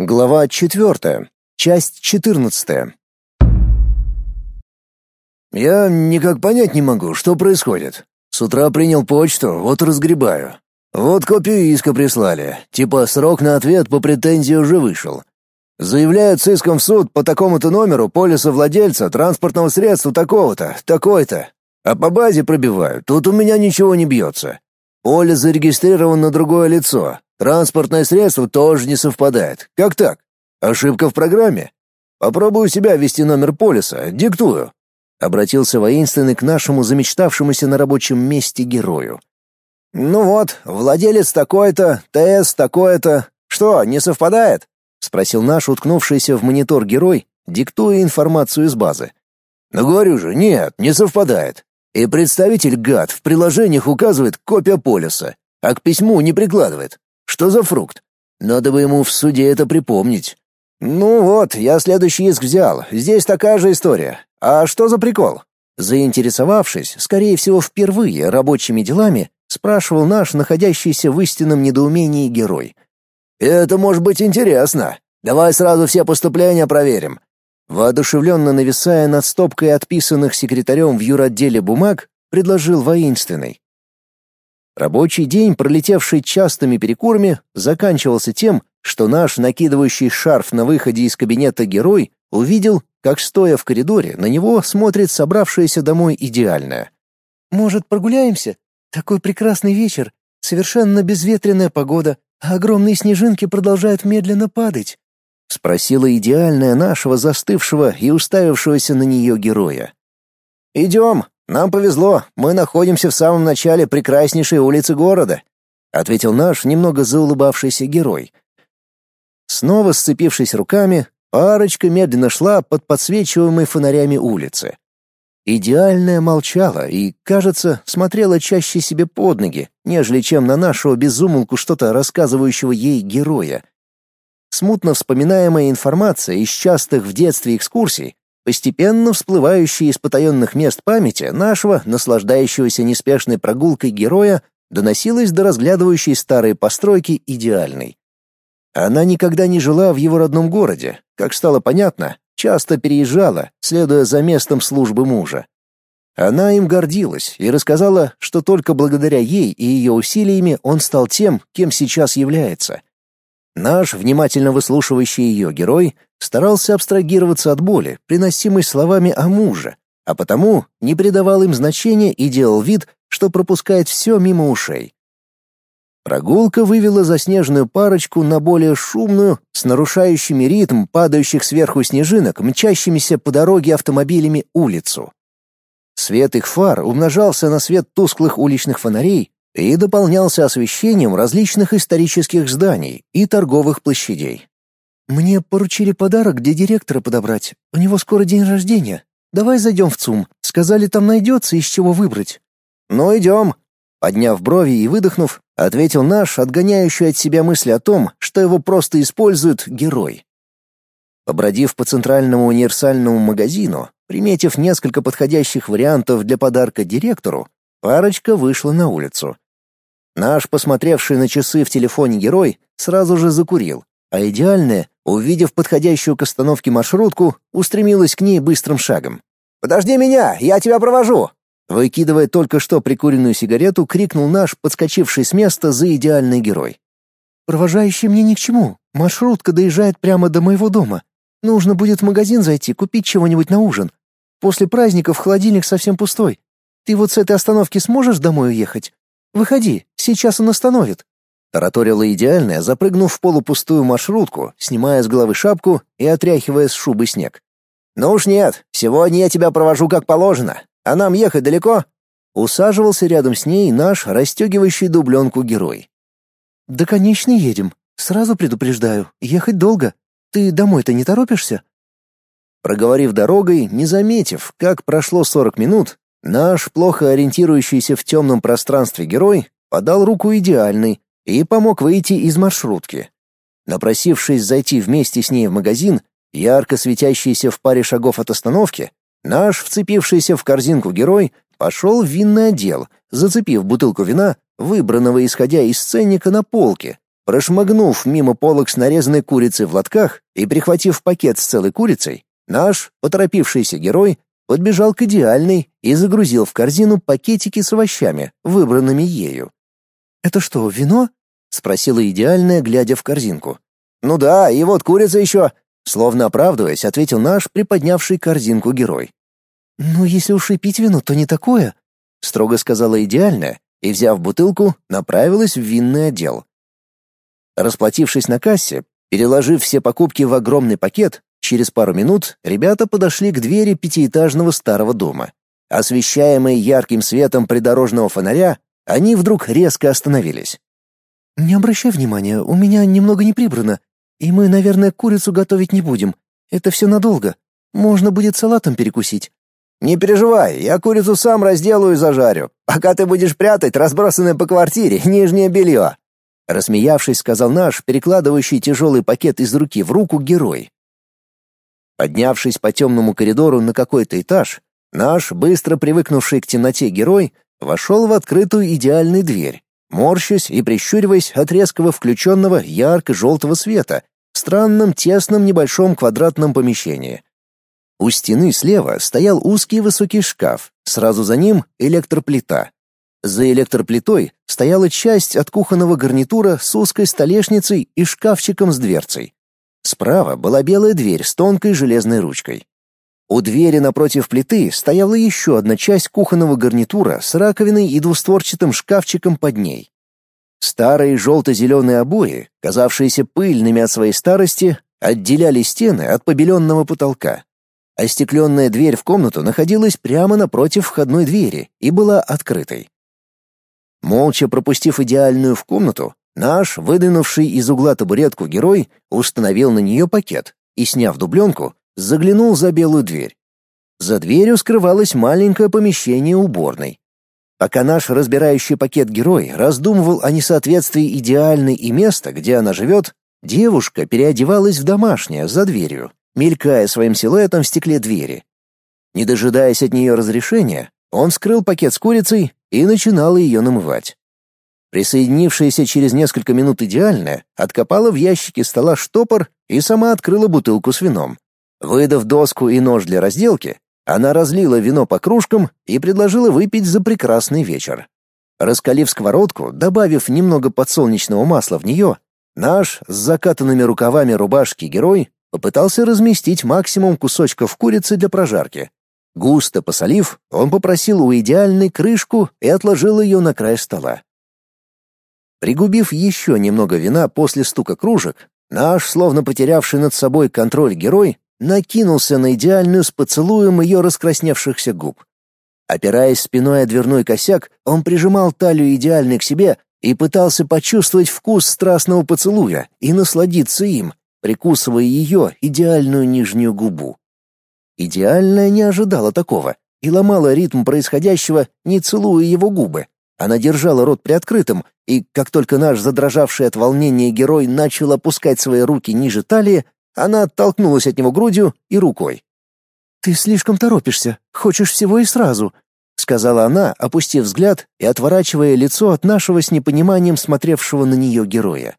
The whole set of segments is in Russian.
Глава 4. Часть 14. Я никак понять не могу, что происходит. С утра принял почту, вот разгребаю. Вот копию иска прислали. Типа срок на ответ по претензии уже вышел. Заявляют с иском в суд по такому-то номеру полиса владельца транспортного средства такого-то, такой-то. А по базе пробиваю, тут у меня ничего не бьется. Полис зарегистрирован на другое лицо, Транспортное средство тоже не совпадает. Как так? Ошибка в программе? Попробую себя ввести номер полиса. Диктую. Обратился воинственный к нашему замечтавшемуся на рабочем месте герою. Ну вот, владелец такой-то, ТС такой-то. Что, не совпадает? спросил наш уткнувшийся в монитор герой, диктуя информацию из базы. Ну говорю же, нет, не совпадает. И представитель гад в приложениях указывает копия полиса, а к письму не прикладывает. Что за фрукт? Надо бы ему в суде это припомнить. Ну вот, я следующий иск взял. Здесь такая же история. А что за прикол? Заинтересовавшись, скорее всего, впервые рабочими делами, спрашивал наш находящийся в истинном недоумении герой. Это может быть интересно. Давай сразу все поступления проверим. Воодушевленно нависая над стопкой отписанных секретарем в юротделе бумаг, предложил воинственный. Рабочий день, пролетевший частыми перекурами, заканчивался тем, что наш накидывающий шарф на выходе из кабинета герой увидел, как стоя в коридоре, на него смотрит собравшаяся домой идеальная. Может, прогуляемся? Такой прекрасный вечер, совершенно безветренная погода, а огромные снежинки продолжают медленно падать, спросила идеальная нашего застывшего и уставившегося на нее героя. Идем, нам повезло, мы находимся в самом начале прекраснейшей улицы города, ответил наш немного заулыбавшийся герой. Снова сцепившись руками, парочка медленно шла под подсвечиваемой фонарями улицы. Идеальная молчала и, кажется, смотрела чаще себе под ноги, нежели чем на нашего безумолку что-то рассказывающего ей героя. Смутно вспоминаемая информация из частых в детстве экскурсий постепенно всплывающие из потаенных мест памяти нашего, наслаждающегося неспешной прогулкой героя, доносилась до разглядывающей старые постройки идеальной. Она никогда не жила в его родном городе, как стало понятно, часто переезжала, следуя за местом службы мужа. Она им гордилась и рассказала, что только благодаря ей и ее усилиями он стал тем, кем сейчас является. Наш, внимательно выслушивающий ее герой, старался абстрагироваться от боли, приносимой словами о муже, а потому не придавал им значения и делал вид, что пропускает все мимо ушей. Прогулка вывела заснеженную парочку на более шумную, с нарушающими ритм падающих сверху снежинок, мчащимися по дороге автомобилями улицу. Свет их фар умножался на свет тусклых уличных фонарей, и дополнялся освещением различных исторических зданий и торговых площадей. «Мне поручили подарок для директора подобрать. У него скоро день рождения. Давай зайдем в ЦУМ. Сказали, там найдется из чего выбрать». «Ну, идем». Подняв брови и выдохнув, ответил наш, отгоняющий от себя мысли о том, что его просто используют герой. Побродив по центральному универсальному магазину, приметив несколько подходящих вариантов для подарка директору, Парочка вышла на улицу. Наш, посмотревший на часы в телефоне герой, сразу же закурил, а идеальная, увидев подходящую к остановке маршрутку, устремилась к ней быстрым шагом. «Подожди меня, я тебя провожу!» Выкидывая только что прикуренную сигарету, крикнул наш, подскочивший с места за идеальный герой. «Провожающий мне ни к чему. Маршрутка доезжает прямо до моего дома. Нужно будет в магазин зайти, купить чего-нибудь на ужин. После праздников холодильник совсем пустой. Ты вот с этой остановки сможешь домой уехать? Выходи, сейчас он остановит». Тараторила идеальная, запрыгнув в полупустую маршрутку, снимая с головы шапку и отряхивая с шубы снег. «Ну уж нет, сегодня я тебя провожу как положено. А нам ехать далеко?» Усаживался рядом с ней наш расстегивающий дубленку герой. «Да, конечно, едем. Сразу предупреждаю, ехать долго. Ты домой-то не торопишься?» Проговорив дорогой, не заметив, как прошло сорок минут, Наш, плохо ориентирующийся в темном пространстве герой, подал руку идеальный и помог выйти из маршрутки. Напросившись зайти вместе с ней в магазин, ярко светящийся в паре шагов от остановки, наш, вцепившийся в корзинку герой, пошел в винный отдел, зацепив бутылку вина, выбранного исходя из ценника на полке, Прошмыгнув мимо полок с нарезанной курицей в лотках и прихватив пакет с целой курицей, наш, поторопившийся герой, подбежал к идеальной и загрузил в корзину пакетики с овощами, выбранными ею. «Это что, вино?» — спросила идеальная, глядя в корзинку. «Ну да, и вот курица еще!» Словно оправдываясь, ответил наш приподнявший корзинку герой. «Ну, если уж и пить вино, то не такое», — строго сказала идеальная и, взяв бутылку, направилась в винный отдел. Расплатившись на кассе, переложив все покупки в огромный пакет, через пару минут ребята подошли к двери пятиэтажного старого дома. Освещаемые ярким светом придорожного фонаря, они вдруг резко остановились. «Не обращай внимания, у меня немного не прибрано, и мы, наверное, курицу готовить не будем. Это все надолго. Можно будет салатом перекусить». «Не переживай, я курицу сам разделаю и зажарю, пока ты будешь прятать разбросанное по квартире нижнее белье», Рассмеявшись, сказал наш, перекладывающий тяжелый пакет из руки в руку герой. Поднявшись по темному коридору на какой-то этаж, наш, быстро привыкнувший к темноте герой, вошел в открытую идеальную дверь, морщась и прищуриваясь от резкого включенного ярко-желтого света в странном тесном небольшом квадратном помещении. У стены слева стоял узкий высокий шкаф, сразу за ним электроплита. За электроплитой стояла часть от кухонного гарнитура с узкой столешницей и шкафчиком с дверцей. Справа была белая дверь с тонкой железной ручкой. У двери напротив плиты стояла еще одна часть кухонного гарнитура с раковиной и двустворчатым шкафчиком под ней. Старые желто-зеленые обои, казавшиеся пыльными от своей старости, отделяли стены от побеленного потолка. Остекленная дверь в комнату находилась прямо напротив входной двери и была открытой. Молча пропустив идеальную в комнату, наш, выдвинувший из угла табуретку герой, установил на нее пакет и, сняв дубленку, заглянул за белую дверь. За дверью скрывалось маленькое помещение уборной. Пока наш разбирающий пакет герой раздумывал о несоответствии идеальной и места, где она живет, девушка переодевалась в домашнее за дверью, мелькая своим силуэтом в стекле двери. Не дожидаясь от нее разрешения, он вскрыл пакет с курицей и начинала ее намывать. Присоединившаяся через несколько минут идеальная откопала в ящике стола штопор и сама открыла бутылку с вином. Выдав доску и нож для разделки, она разлила вино по кружкам и предложила выпить за прекрасный вечер. Раскалив сковородку, добавив немного подсолнечного масла в нее, наш с закатанными рукавами рубашки герой попытался разместить максимум кусочков курицы для прожарки. Густо посолив, он попросил у идеальной крышку и отложил ее на край стола. Пригубив еще немного вина после стука кружек, наш, словно потерявший над собой контроль герой, накинулся на идеальную с поцелуем ее раскрасневшихся губ. Опираясь спиной о дверной косяк, он прижимал талию идеальной к себе и пытался почувствовать вкус страстного поцелуя и насладиться им, прикусывая ее идеальную нижнюю губу. Идеальная не ожидала такого и ломала ритм происходящего, не целуя его губы. Она держала рот приоткрытым, и как только наш задрожавший от волнения герой начал опускать свои руки ниже талии, она оттолкнулась от него грудью и рукой. «Ты слишком торопишься, хочешь всего и сразу», — сказала она, опустив взгляд и отворачивая лицо от нашего с непониманием смотревшего на нее героя.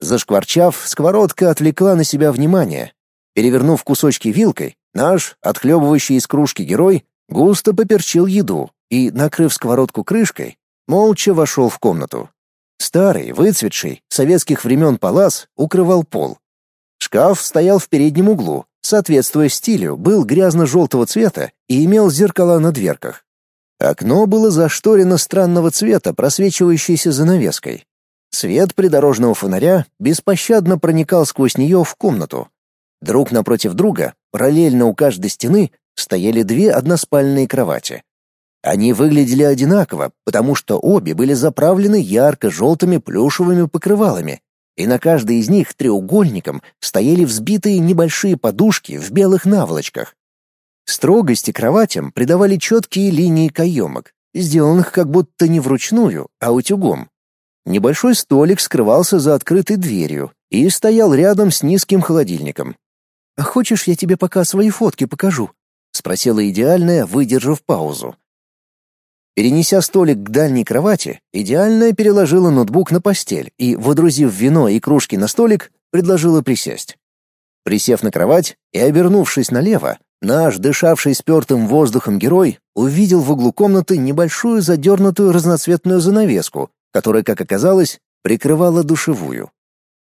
Зашкварчав, сковородка отвлекла на себя внимание, Перевернув кусочки вилкой, наш, отхлебывающий из кружки герой, густо поперчил еду и, накрыв сковородку крышкой, молча вошел в комнату. Старый, выцветший, советских времен палас укрывал пол. Шкаф стоял в переднем углу, соответствуя стилю, был грязно-желтого цвета и имел зеркала на дверках. Окно было зашторено странного цвета, просвечивающейся занавеской. Свет придорожного фонаря беспощадно проникал сквозь нее в комнату, Друг напротив друга, параллельно у каждой стены, стояли две односпальные кровати. Они выглядели одинаково, потому что обе были заправлены ярко-желтыми плюшевыми покрывалами, и на каждой из них треугольником стояли взбитые небольшие подушки в белых наволочках. Строгости кроватям придавали четкие линии каемок, сделанных как будто не вручную, а утюгом. Небольшой столик скрывался за открытой дверью и стоял рядом с низким холодильником. «А хочешь, я тебе пока свои фотки покажу?» — спросила идеальная, выдержав паузу. Перенеся столик к дальней кровати, идеальная переложила ноутбук на постель и, водрузив вино и кружки на столик, предложила присесть. Присев на кровать и обернувшись налево, наш, дышавший спертым воздухом герой, увидел в углу комнаты небольшую задернутую разноцветную занавеску, которая, как оказалось, прикрывала душевую.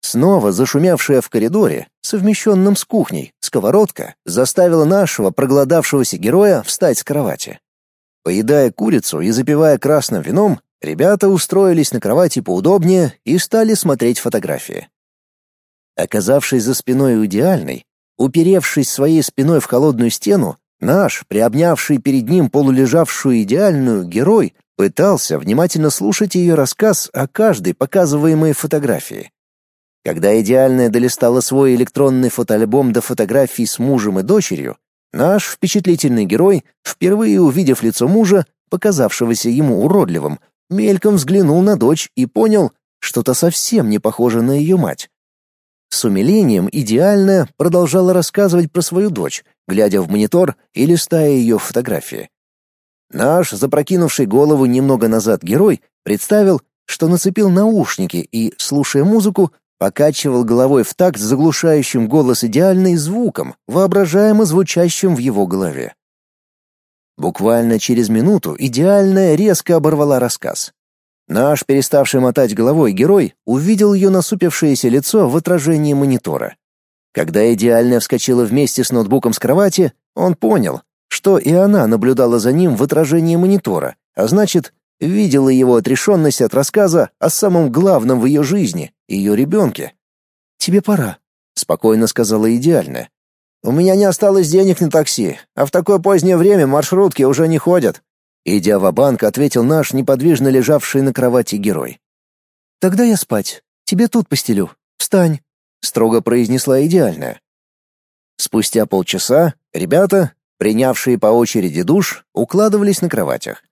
Снова зашумевшая в коридоре, совмещенном с кухней, сковородка заставила нашего проголодавшегося героя встать с кровати. Поедая курицу и запивая красным вином, ребята устроились на кровати поудобнее и стали смотреть фотографии. Оказавшись за спиной идеальной, уперевшись своей спиной в холодную стену, наш, приобнявший перед ним полулежавшую идеальную, герой пытался внимательно слушать ее рассказ о каждой показываемой фотографии. Когда идеальная долистала свой электронный фотоальбом до фотографий с мужем и дочерью, Наш впечатлительный герой, впервые увидев лицо мужа, показавшегося ему уродливым, мельком взглянул на дочь и понял, что то совсем не похоже на ее мать. С умилением идеально продолжала рассказывать про свою дочь, глядя в монитор и листая ее фотографии. Наш, запрокинувший голову немного назад герой, представил, что нацепил наушники и, слушая музыку, покачивал головой в такт заглушающим голос идеальный звуком, воображаемо звучащим в его голове. Буквально через минуту идеальная резко оборвала рассказ. Наш, переставший мотать головой герой, увидел ее насупившееся лицо в отражении монитора. Когда идеальная вскочила вместе с ноутбуком с кровати, он понял, что и она наблюдала за ним в отражении монитора, а значит, видела его отрешенность от рассказа о самом главном в ее жизни, ее ребенке. «Тебе пора», — спокойно сказала идеальная. «У меня не осталось денег на такси, а в такое позднее время маршрутки уже не ходят», идя в банк ответил наш неподвижно лежавший на кровати герой. «Тогда я спать. Тебе тут постелю. Встань», — строго произнесла идеальная. Спустя полчаса ребята, принявшие по очереди душ, укладывались на кроватях.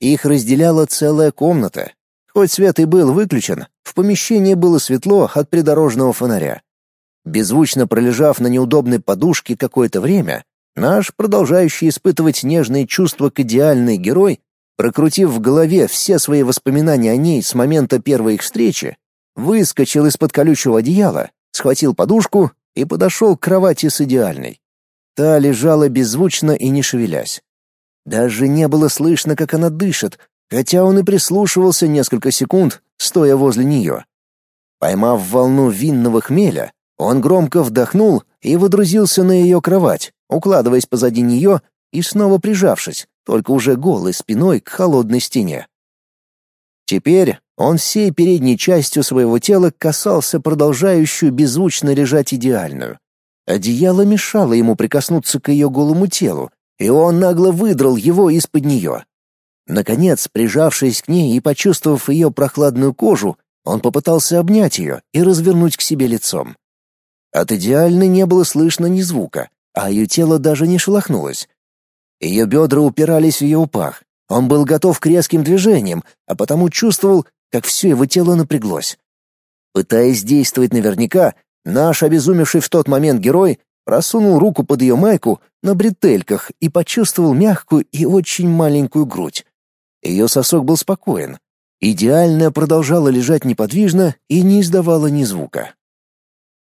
Их разделяла целая комната. Хоть свет и был выключен, в помещении было светло от придорожного фонаря. Беззвучно пролежав на неудобной подушке какое-то время, наш, продолжающий испытывать нежные чувства к идеальной герой, прокрутив в голове все свои воспоминания о ней с момента первой их встречи, выскочил из-под колючего одеяла, схватил подушку и подошел к кровати с идеальной. Та лежала беззвучно и не шевелясь. Даже не было слышно, как она дышит, хотя он и прислушивался несколько секунд, стоя возле нее. Поймав волну винного хмеля, он громко вдохнул и выдрузился на ее кровать, укладываясь позади нее и снова прижавшись, только уже голой спиной к холодной стене. Теперь он всей передней частью своего тела касался продолжающую беззвучно лежать идеальную. Одеяло мешало ему прикоснуться к ее голому телу, и он нагло выдрал его из-под нее. Наконец, прижавшись к ней и почувствовав ее прохладную кожу, он попытался обнять ее и развернуть к себе лицом. От идеальной не было слышно ни звука, а ее тело даже не шелохнулось. Ее бедра упирались в ее упах. Он был готов к резким движениям, а потому чувствовал, как все его тело напряглось. Пытаясь действовать наверняка, наш обезумевший в тот момент герой просунул руку под ее майку на бретельках и почувствовал мягкую и очень маленькую грудь. Ее сосок был спокоен. Идеально продолжала лежать неподвижно и не издавала ни звука.